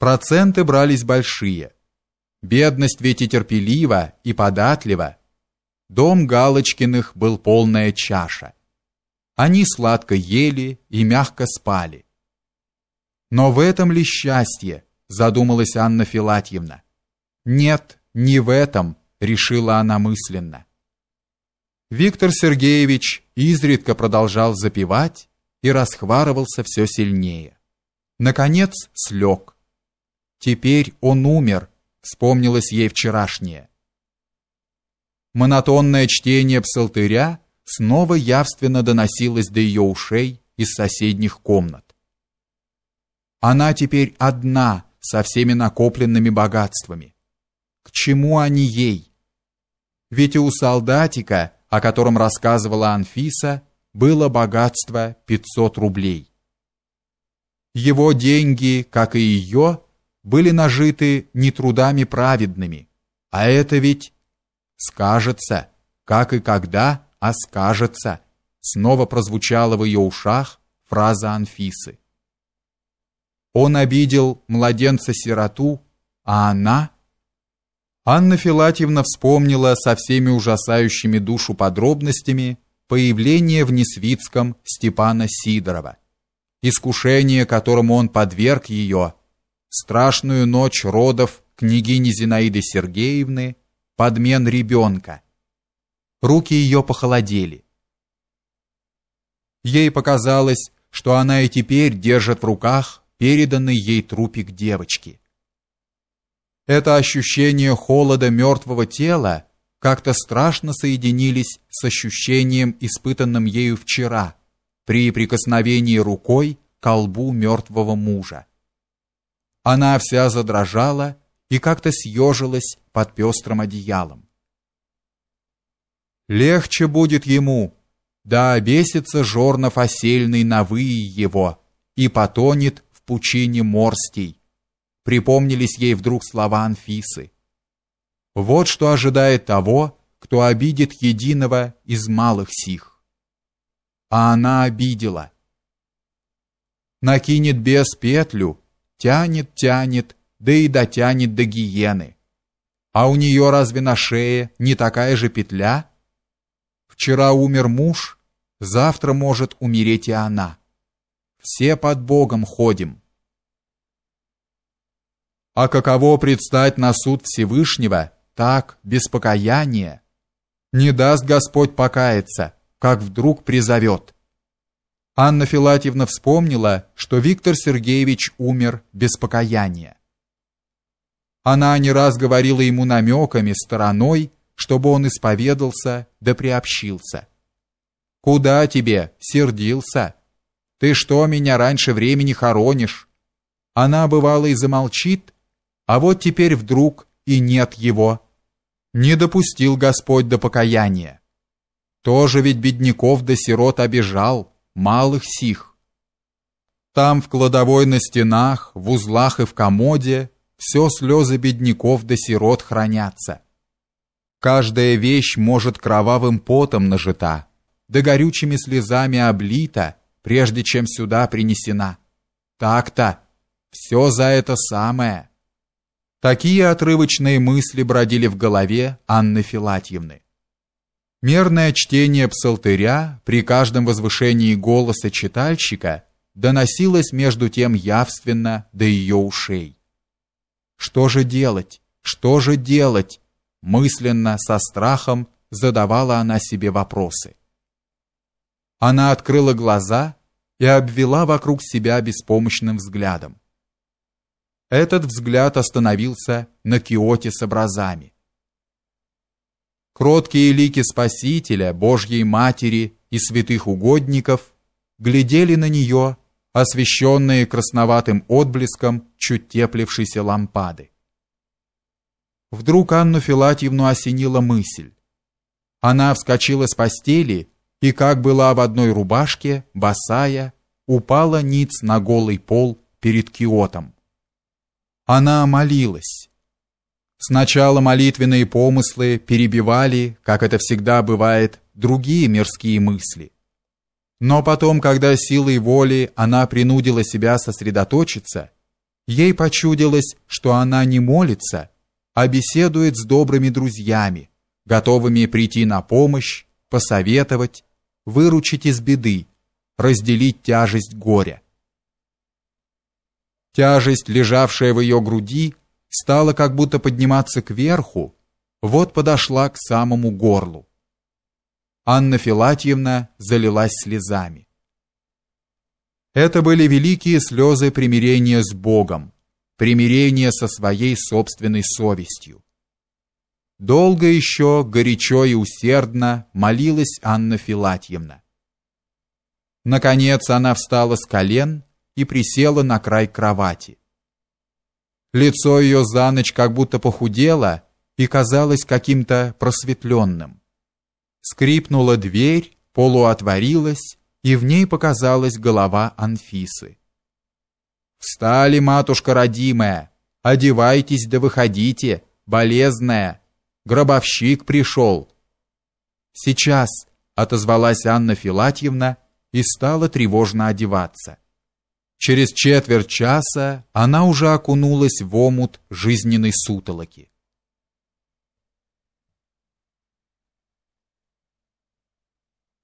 Проценты брались большие. Бедность ведь и терпелива, и податлива. Дом Галочкиных был полная чаша. Они сладко ели и мягко спали. Но в этом ли счастье, задумалась Анна Филатьевна. Нет, не в этом, решила она мысленно. Виктор Сергеевич изредка продолжал запевать и расхварывался все сильнее. Наконец слег. Теперь он умер, вспомнилось ей вчерашнее. Монотонное чтение псалтыря снова явственно доносилось до ее ушей из соседних комнат. Она теперь одна со всеми накопленными богатствами. К чему они ей? Ведь и у солдатика, о котором рассказывала Анфиса, было богатство 500 рублей. Его деньги, как и ее, были нажиты не трудами праведными, а это ведь скажется, как и когда, а скажется. Снова прозвучала в ее ушах фраза Анфисы. Он обидел младенца-сироту, а она Анна Филатьевна вспомнила со всеми ужасающими душу подробностями появление в Несвицком Степана Сидорова, искушение, которому он подверг ее, страшную ночь родов княгини Зинаиды Сергеевны, подмен ребенка. Руки ее похолодели. Ей показалось, что она и теперь держит в руках переданный ей трупик девочки. Это ощущение холода мертвого тела как-то страшно соединились с ощущением, испытанным ею вчера, при прикосновении рукой к колбу мертвого мужа. Она вся задрожала и как-то съежилась под пестрым одеялом. Легче будет ему, да обесится жорнов осельный на выи его и потонет в пучине морстей. Припомнились ей вдруг слова Анфисы. Вот что ожидает того, кто обидит единого из малых сих. А она обидела. Накинет без петлю, тянет, тянет, да и дотянет до гиены. А у нее разве на шее не такая же петля? Вчера умер муж, завтра может умереть и она. Все под Богом ходим. А каково предстать на суд Всевышнего так, без покаяния? Не даст Господь покаяться, как вдруг призовет. Анна Филатьевна вспомнила, что Виктор Сергеевич умер без покаяния. Она не раз говорила ему намеками, стороной, чтобы он исповедался да приобщился. «Куда тебе? Сердился? Ты что меня раньше времени хоронишь?» Она, бывало, и замолчит, а вот теперь вдруг и нет его. Не допустил Господь до покаяния. Тоже ведь бедняков да сирот обижал, малых сих. Там в кладовой на стенах, в узлах и в комоде все слезы бедняков да сирот хранятся. Каждая вещь может кровавым потом нажита, да горючими слезами облита, прежде чем сюда принесена. Так-то, все за это самое. Такие отрывочные мысли бродили в голове Анны Филатьевны. Мерное чтение псалтыря при каждом возвышении голоса читальщика доносилось между тем явственно до ее ушей. Что же делать? Что же делать? Мысленно, со страхом задавала она себе вопросы. Она открыла глаза и обвела вокруг себя беспомощным взглядом. Этот взгляд остановился на киоте с образами. Кроткие лики Спасителя, Божьей Матери и святых угодников глядели на нее, освещенные красноватым отблеском чуть теплившейся лампады. Вдруг Анну Филатьевну осенила мысль. Она вскочила с постели и, как была в одной рубашке, босая, упала ниц на голый пол перед киотом. Она молилась. Сначала молитвенные помыслы перебивали, как это всегда бывает, другие мирские мысли. Но потом, когда силой воли она принудила себя сосредоточиться, Ей почудилось, что она не молится, а беседует с добрыми друзьями, готовыми прийти на помощь, посоветовать, выручить из беды, разделить тяжесть горя. Тяжесть, лежавшая в ее груди, стала как будто подниматься кверху, вот подошла к самому горлу. Анна Филатьевна залилась слезами. Это были великие слезы примирения с Богом, примирения со своей собственной совестью. Долго еще, горячо и усердно молилась Анна Филатьевна. Наконец она встала с колен и присела на край кровати. Лицо ее за ночь как будто похудело и казалось каким-то просветленным. Скрипнула дверь, полуотворилась, и в ней показалась голова Анфисы. «Встали, матушка родимая, одевайтесь да выходите, болезная, гробовщик пришел». «Сейчас», — отозвалась Анна Филатьевна и стала тревожно одеваться. Через четверть часа она уже окунулась в омут жизненной сутолоки.